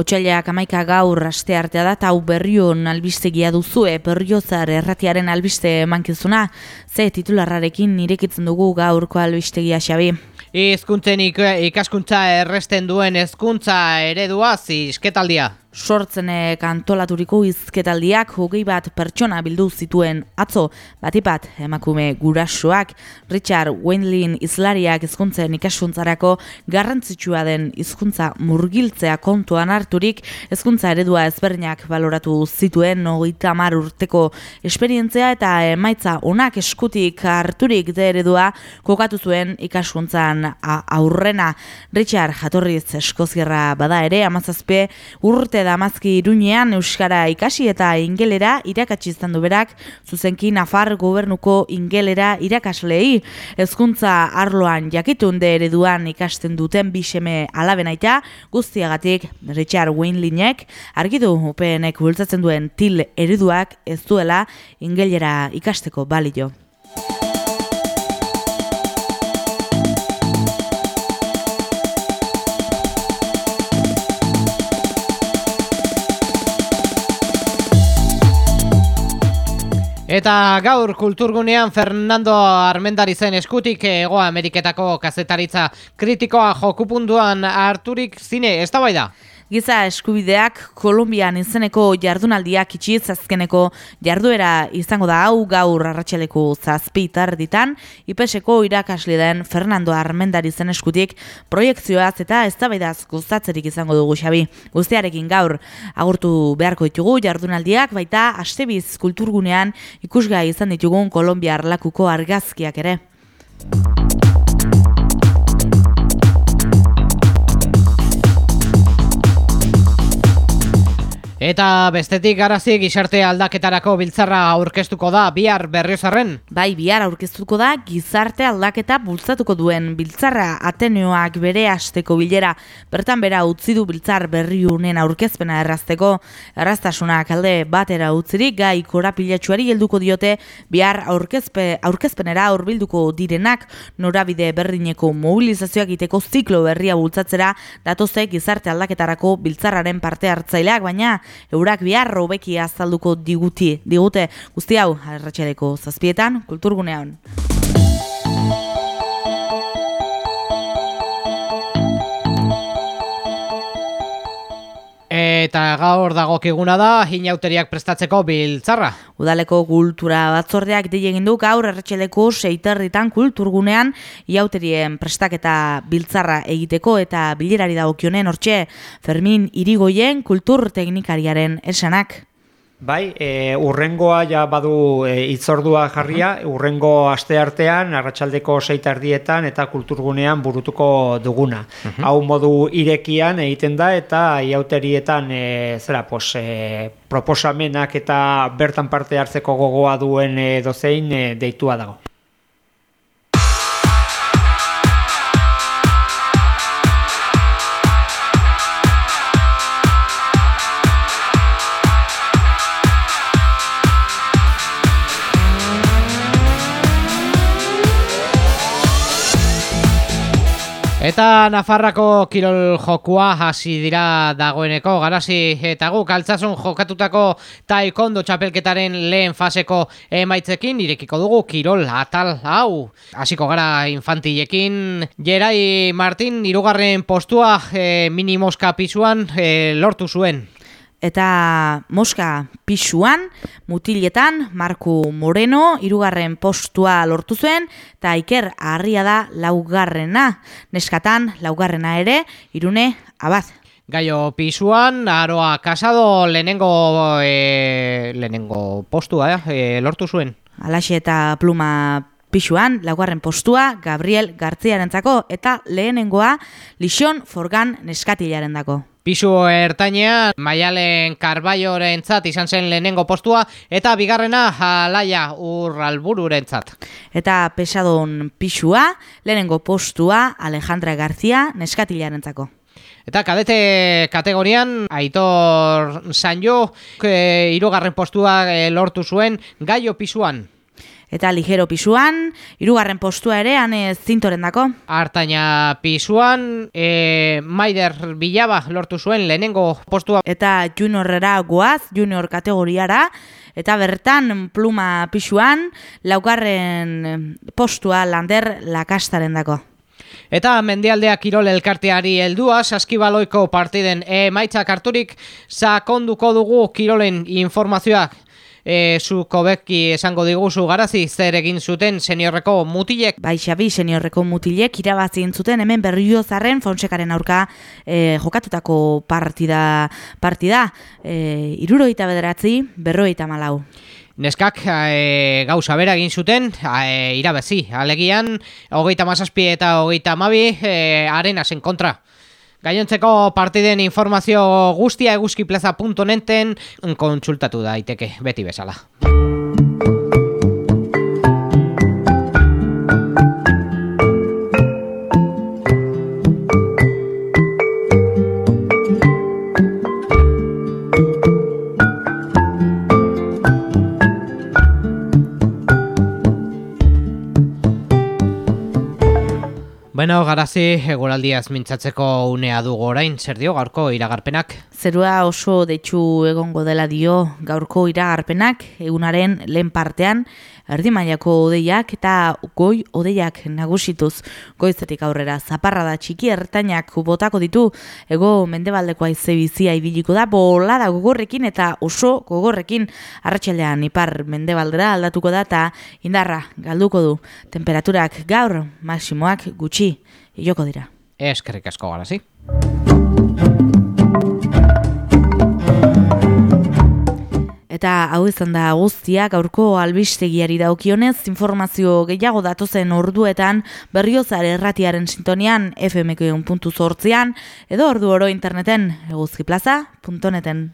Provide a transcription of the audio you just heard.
Otsailak amaika gaur aste artea da, hau berrion albistegia duzue, berriozar erratiaren albiste mankizuna, ze titularrarekin nirekitzen dugu gaurko albistegia xabi. Hizkuntzen ikaskuntza erresten duen hezkuntza eredua zizketaldia sortzenek antolaturiko izketaldiak hogei bat pertsona bildu zituen. Atzo, batipat emakume gurasoak, Richard Wendlin izlariak hizkuntzen ikasuntzarako garrantzitsua den hizkuntza murgiltzea kontuan harturik hezkuntza eredua ezberdinak baloratu zituen hogeita mar urteko esperientzia eta emaitza onak eskutik harturik de eredua kokatu zuen ikaskuntzan aurrena. Richard jatorriz eskozierra bada ere amazazpe urte damazki iruñean Euskara ikasi eta ingelera irakatsi izan du berak, zuzenki Nafar gobernuko ingelera irakaslei. Hezkuntza arloan jakitun de ereduan ikasten duten biseme alabenaita, guztiagatik Richard Winlinek argidu UPNek bultzatzen duen til ereduak ez duela ingelera ikasteko balio. Eta gaur kulturgunean Fernando Armendari zen eskutik ego Ameriketako kazetaritza kritikoa jokupunduan harturik zine, ez da bai da? Giza eskubideak Kolumbian izeneko jardunaldiak itxiz azkeneko jarduera izango da hau gaur arratxeleko zazpitar ditan, IPSeko irakasli den Fernando Armendari zen eskutik proiektzioaz eta ez da guztatzerik izango dugu xabi. Guztiarekin gaur agurtu beharko ditugu jardunaldiak baita astebiz kulturgunean ikusgai izan ditugun Kolombiar lakuko argazkiak ere. Eta bestetik garazi gizarte aldaketarako biltzarra aurkeztuko da bihar berriozarren? Bai, bihar aurkeztuko da gizarte aldaketa bultzatuko duen biltzarra Ateneoak bere asteko bilera. Bertan bera utzi du biltzar berri unen aurkezpena errazteko. Erraztasunak alde batera utzirik gai korapilatxuari helduko diote. Bihar aurkezpe, aurkezpenera aurbilduko direnak norabide berdineko mobilizazioak iteko ziklo berria bultzatzera. Datoze gizarte aldaketarako biltzarraren parte hartzaileak baina eurak bihar robeki azalduko diguti, digute guzti hau arratsaleko zazpietan kulturgunean. Eta gaur dagokiguna da, inauteriak prestatzeko biltzarra. Udaleko kultura batzordeak di egin du gaur erretxeleko seiterritan kulturgunean iauterien prestaketa biltzarra egiteko eta bilerari dagokionen hortxe Fermin Irigoien kultur teknikariaren esanak. Bai, e, urrengoa ja badu e, itzordua jarria, urrengo aste artean, arratsaldeko seitardietan eta kulturgunean burutuko duguna. Hau modu irekian egiten da eta iauterietan e, zera, pos, e, proposamenak eta bertan parte hartzeko gogoa duen e, dozein e, deitua dago. Eta Nafarrako kirol jokua hasi dira dagoeneko. Garasi eta gu kaltzasun jokatutako taikondo txapelketaren lehen faseko emaitzekin irekiko dugu kirol atal hau. Hasiko gara infantilekin. Jerai Martin irugarren postua e, mini moska pisuan e, lortu zuen eta moska pisuan, mutiletan, Marku Moreno, irugarren postua lortu zuen, eta Iker Arria da laugarrena, neskatan laugarrena ere, irune abaz. Gaio pisuan, aroa kasado lehenengo, e, lehenengo postua e, lortu zuen. Alaxe eta pluma pisuan, laugarren postua, Gabriel Gartziarentzako eta lehenengoa, Lixon Forgan neskatilaren dako. Pisu ertainean, maialen karbaioren zat izan zen lehenengo postua, eta bigarrena jalaia urralbururen zat. Eta pesadon pisua, lehenengo postua Alejandra Garzia neskatilaren zako. Eta kadete kategorian, Aitor Sanjo, e, irugarren postua e, lortu zuen, gaio pisuan. Eta ligero pisuan, irugarren postua ere, ane zintoren dako. Artaina pisuan, e, Maider Bilaba lortu zuen lehenengo postua. Eta juniorrera goaz, junior kategoriara, eta bertan pluma pisuan, laugarren postua lander lakastaren dako. Eta mendialdea kirol elkarteari heldua saskibaloiko partiden emaitzak harturik sakonduko dugu kirolen informazioak. E, zu kobeki esango diguzu garazi zer egin zuten seniorreko mutilek. Bai, Xabi, seniorreko mutilek irabazien zuten hemen berriozaren fonsekaren aurka e, jokatutako partida, partida e, iruroita bederatzi, berroita malau. Neskak e, gauza bera egin zuten, e, irabezi, alegian, hogeita mazazpi eta hogeita mabi, e, arenasen kontra. Gainontzeko partiden informazio guztia eguzkiplaza.neten kontsultatu daiteke beti bezala. Bueno, garazi, eguraldiaz mintzatzeko unea dugu orain, zer dio gaurko iragarpenak? Zerua oso detxu egongo dela dio gaurko iragarpenak, egunaren lehen partean, erdi mailako odeiak eta goi odeiak nagusituz goizetik aurrera. Zaparra da txiki ertainak botako ditu, ego mendebaldeko aize bizia ibiliko da, bolada gogorrekin eta oso gogorrekin arratxalean ipar mendebaldera aldatuko da eta indarra galduko du. Temperaturak gaur, maksimoak gutxi, joko dira. Eskerrik asko garazi. Eta hau izan da guztia gaurko albistegiari daukionez informazio gehiago datozen orduetan berriozar erratiaren sintonian fmk.zortzian edo ordu oro interneten eguzkiplaza.neten.